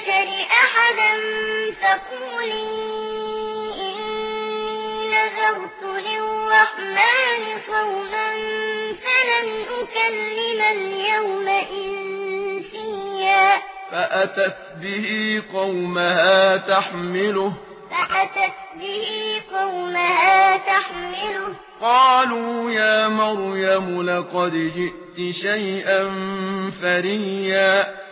البشر أحدا فقولي إني نذرت للرحمن صوما فلن أكلم اليوم إنسيا فأتت به قومها تحمله فأتت به قومها تحمله قالوا يا مريم لقد جئت شيئا فريا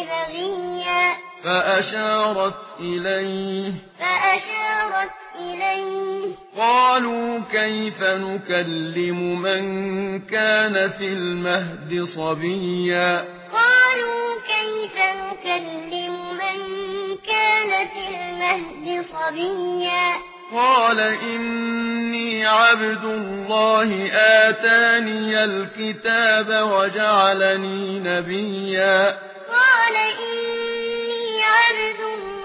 بغيا فأشارت إليه. فأشارت إليه. قالوا كيف نكلم من كان في المهد صبيا؟ قالوا كيف نكلم من كان في المهد صبيا؟ قال إني عبد الله آتاني الكتاب وجعلني نبيا.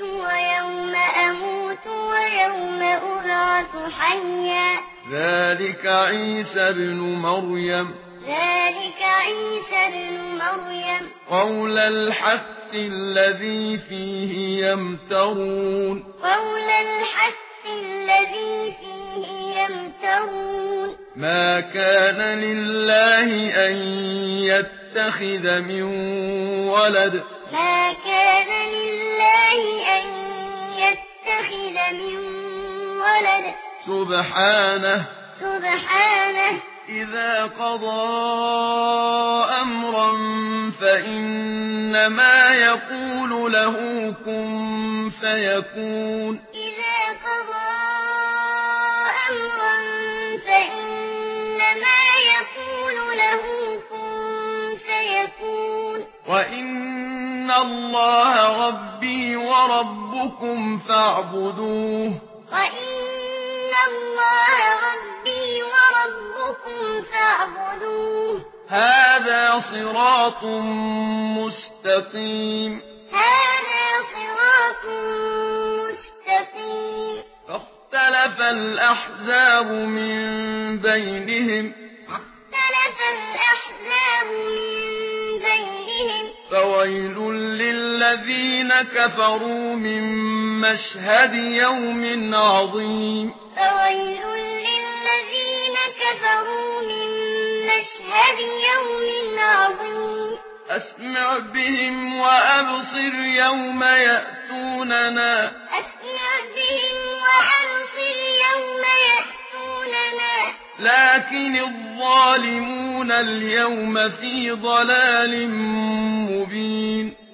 أحييت ويوم أموت ويوم أبعث حيا. ذلك عيسى ابْنُ مريم. ذلك عيسى ابْنُ مريم. قول الحق الذي فيه يمترون. قول الحق الذي فيه يمترون. ما كان لله أن يتخذ من ولد. سبحانه سبحانه. إذا قضى أمرا فإنما يقول له كن فيكون. إذا قضى أمرا فإنما يقول له كن فيكون. وإن الله ربي وربكم فاعبدوه. وإن هذا صراط مستقيم. هذا صراط مستقيم. اختلف الأحزاب من بينهم. اختلف الأحزاب من بينهم. فويل الذين كفروا من مشهد يوم عظيم. فويل للذين كفروا من مشهد يوم عظيم. أسمع بهم وأبصر يوم يأتوننا. أسمع بهم وأبصر يوم يأتوننا. لكن الظالمون اليوم في ضلال مبين.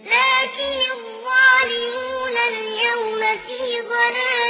اليوم في ضلال